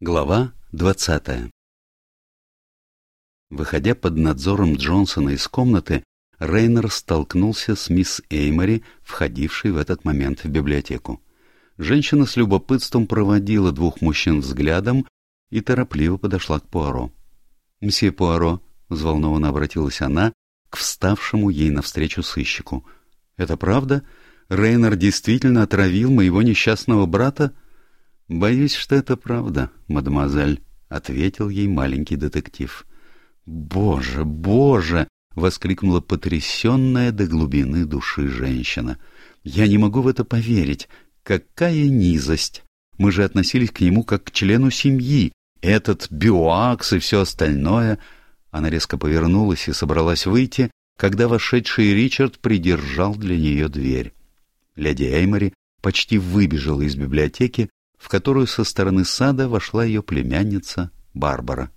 Глава двадцатая Выходя под надзором Джонсона из комнаты, Рейнер столкнулся с мисс Эймори, входившей в этот момент в библиотеку. Женщина с любопытством проводила двух мужчин взглядом и торопливо подошла к Пуаро. «Мсье Пуаро», — взволнованно обратилась она к вставшему ей навстречу сыщику. «Это правда? Рейнер действительно отравил моего несчастного брата?» «Боюсь, что это правда, мадемуазель», — ответил ей маленький детектив. «Боже, боже!» — воскликнула потрясенная до глубины души женщина. «Я не могу в это поверить. Какая низость! Мы же относились к нему как к члену семьи. Этот биоакс и все остальное...» Она резко повернулась и собралась выйти, когда вошедший Ричард придержал для нее дверь. Леди Эймори почти выбежала из библиотеки, в которую со стороны сада вошла ее племянница Барбара.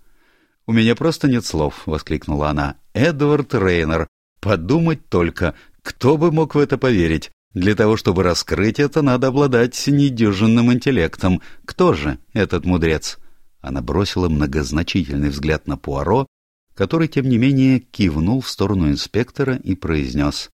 «У меня просто нет слов», — воскликнула она. «Эдвард Рейнер! Подумать только, кто бы мог в это поверить? Для того, чтобы раскрыть это, надо обладать недюжинным интеллектом. Кто же этот мудрец?» Она бросила многозначительный взгляд на Пуаро, который, тем не менее, кивнул в сторону инспектора и произнес.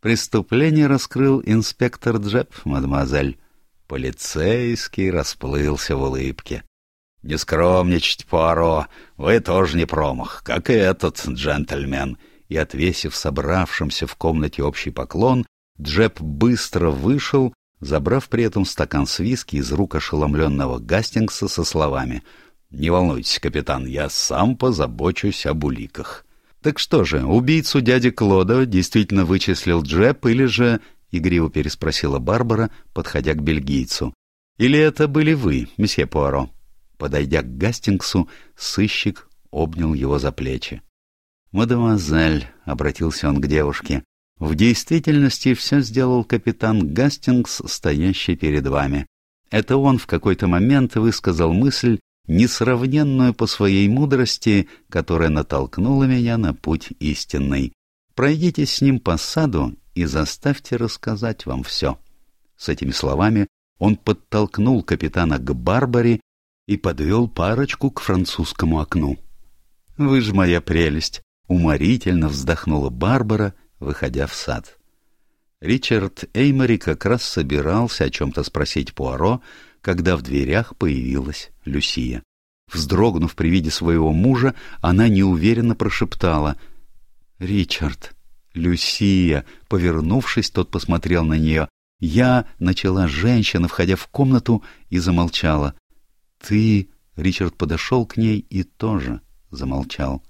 «Преступление раскрыл инспектор Джеб, мадемуазель». Полицейский расплылся в улыбке. — Не скромничать, Пуаро, вы тоже не промах, как и этот джентльмен. И, отвесив собравшимся в комнате общий поклон, Джеб быстро вышел, забрав при этом стакан с виски из рук ошеломленного Гастингса со словами «Не волнуйтесь, капитан, я сам позабочусь об уликах». Так что же, убийцу дяди Клода действительно вычислил Джеб или же — игриво переспросила Барбара, подходя к бельгийцу. «Или это были вы, месье Пуаро?» Подойдя к Гастингсу, сыщик обнял его за плечи. «Мадемуазель», — обратился он к девушке, — «в действительности все сделал капитан Гастингс, стоящий перед вами. Это он в какой-то момент высказал мысль, несравненную по своей мудрости, которая натолкнула меня на путь истинный. Пройдите с ним по саду и заставьте рассказать вам все. С этими словами он подтолкнул капитана к Барбаре и подвел парочку к французскому окну. «Вы ж моя прелесть!» — уморительно вздохнула Барбара, выходя в сад. Ричард Эймори как раз собирался о чем-то спросить Пуаро, когда в дверях появилась Люсия. Вздрогнув при виде своего мужа, она неуверенно прошептала «Ричард, «Люсия!» Повернувшись, тот посмотрел на нее. «Я...» — начала женщина, входя в комнату, и замолчала. «Ты...» — Ричард подошел к ней и тоже замолчал.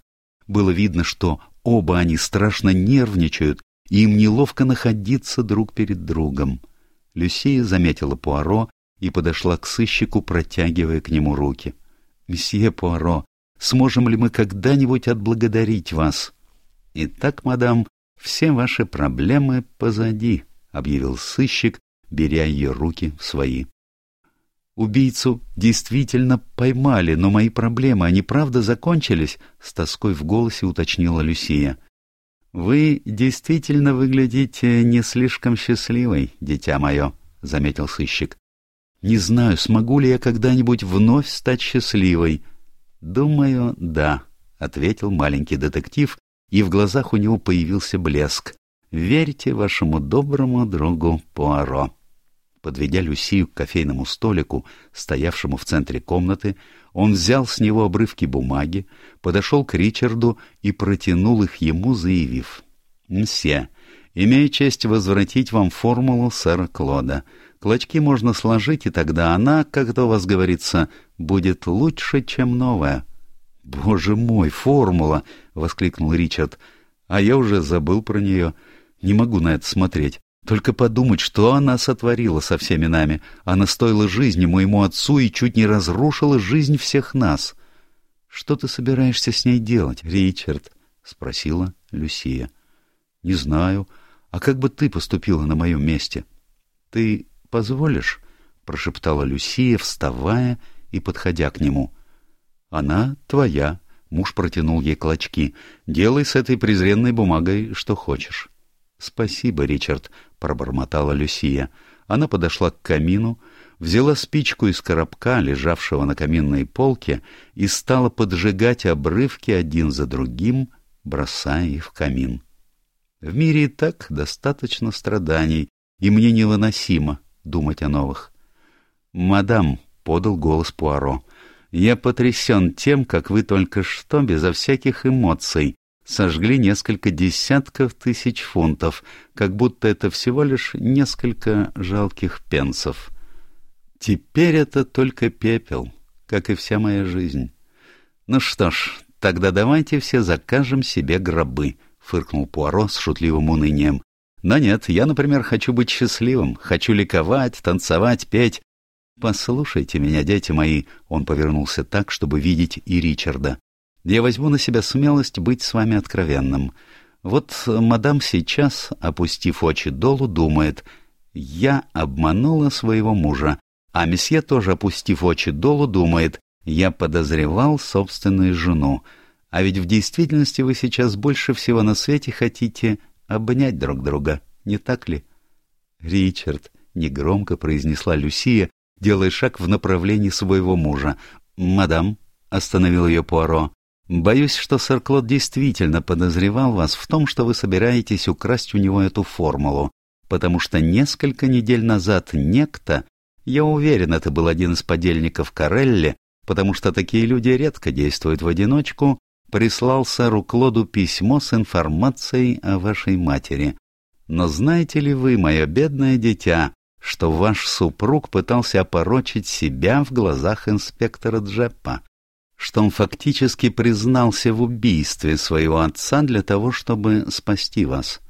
Было видно, что оба они страшно нервничают, и им неловко находиться друг перед другом. Люсия заметила Пуаро и подошла к сыщику, протягивая к нему руки. «Месье Пуаро, сможем ли мы когда-нибудь отблагодарить вас?» «Итак, мадам, «Все ваши проблемы позади», — объявил сыщик, беря ее руки в свои. «Убийцу действительно поймали, но мои проблемы, они правда закончились?» — с тоской в голосе уточнила Люсия. «Вы действительно выглядите не слишком счастливой, дитя мое», — заметил сыщик. «Не знаю, смогу ли я когда-нибудь вновь стать счастливой». «Думаю, да», — ответил маленький детектив, и в глазах у него появился блеск. «Верьте вашему доброму другу Пуаро». Подведя Люсию к кофейному столику, стоявшему в центре комнаты, он взял с него обрывки бумаги, подошел к Ричарду и протянул их ему, заявив. «Мсье, имею честь возвратить вам формулу сэра Клода. Клочки можно сложить, и тогда она, как у вас говорится, будет лучше, чем новая». «Боже мой, формула!» — воскликнул Ричард. «А я уже забыл про нее. Не могу на это смотреть. Только подумать, что она сотворила со всеми нами. Она стоила жизни моему отцу и чуть не разрушила жизнь всех нас. Что ты собираешься с ней делать, Ричард? — спросила Люсия. — Не знаю. А как бы ты поступила на моем месте? — Ты позволишь? — прошептала Люсия, вставая и подходя к нему. Она твоя. Муж протянул ей клочки. Делай с этой презренной бумагой что хочешь. Спасибо, Ричард, пробормотала Люсия. Она подошла к камину, взяла спичку из коробка, лежавшего на каминной полке, и стала поджигать обрывки один за другим, бросая их в камин. В мире и так достаточно страданий, и мне невыносимо думать о новых. «Мадам», — подал голос Пуаро, — «я потрясен тем, как вы только что, безо всяких эмоций, сожгли несколько десятков тысяч фунтов, как будто это всего лишь несколько жалких пенсов. Теперь это только пепел, как и вся моя жизнь. Ну что ж, тогда давайте все закажем себе гробы, — фыркнул Пуаро с шутливым унынием. Но нет, я, например, хочу быть счастливым, хочу ликовать, танцевать, петь. Послушайте меня, дети мои, — он повернулся так, чтобы видеть и Ричарда. Я возьму на себя смелость быть с вами откровенным. Вот мадам сейчас, опустив очи долу, думает, «Я обманула своего мужа», а месье тоже, опустив очи долу, думает, «Я подозревал собственную жену». А ведь в действительности вы сейчас больше всего на свете хотите обнять друг друга, не так ли? Ричард, негромко произнесла Люсия, делая шаг в направлении своего мужа. «Мадам», — остановил ее Пуаро, Боюсь, что сэр Клод действительно подозревал вас в том, что вы собираетесь украсть у него эту формулу, потому что несколько недель назад некто, я уверен, это был один из подельников Карелли, потому что такие люди редко действуют в одиночку, прислал сэру Клоду письмо с информацией о вашей матери. Но знаете ли вы, мое бедное дитя, что ваш супруг пытался опорочить себя в глазах инспектора Джеппа? что он фактически признался в убийстве своего отца для того, чтобы спасти вас.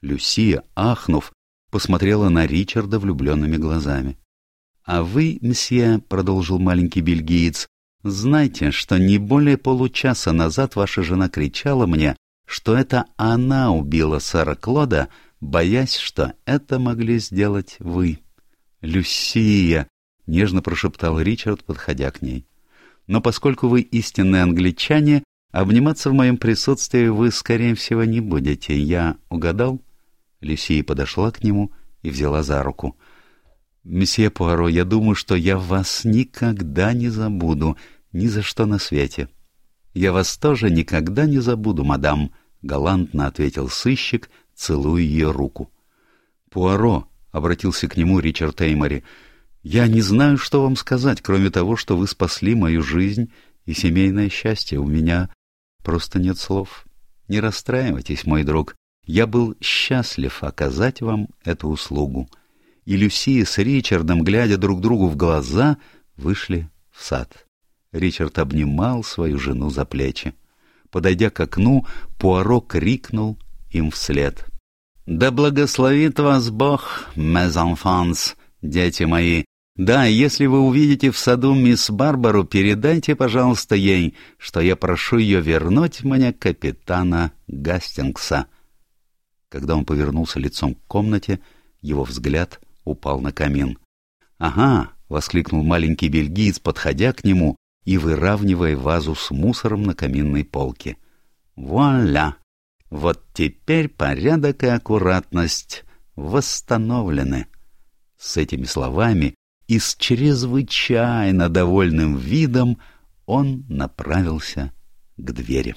Люсия, ахнув, посмотрела на Ричарда влюбленными глазами. — А вы, мсье, — продолжил маленький бельгиец, — знайте, что не более получаса назад ваша жена кричала мне, что это она убила сэра Клода, боясь, что это могли сделать вы. — Люсия! — нежно прошептал Ричард, подходя к ней. — но поскольку вы истинные англичане, обниматься в моем присутствии вы, скорее всего, не будете. Я угадал?» Люсия подошла к нему и взяла за руку. «Месье Пуаро, я думаю, что я вас никогда не забуду, ни за что на свете». «Я вас тоже никогда не забуду, мадам», — галантно ответил сыщик, целуя ее руку. «Пуаро», — обратился к нему Ричард Эймори, — я не знаю, что вам сказать, кроме того, что вы спасли мою жизнь и семейное счастье. У меня просто нет слов. Не расстраивайтесь, мой друг. Я был счастлив оказать вам эту услугу. И Люсия с Ричардом, глядя друг другу в глаза, вышли в сад. Ричард обнимал свою жену за плечи. Подойдя к окну, Пуаро крикнул им вслед. «Да благословит вас Бог, mes enfants, дети мои, да, если вы увидите в саду мисс Барбару, передайте, пожалуйста, ей, что я прошу ее вернуть мне капитана Гастингса. Когда он повернулся лицом к комнате, его взгляд упал на камин. «Ага!» — воскликнул маленький бельгиец, подходя к нему и выравнивая вазу с мусором на каминной полке. «Вуаля! Вот теперь порядок и аккуратность восстановлены!» С этими словами и с чрезвычайно довольным видом он направился к двери.